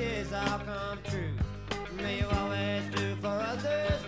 wishes all come true. May you always do for others.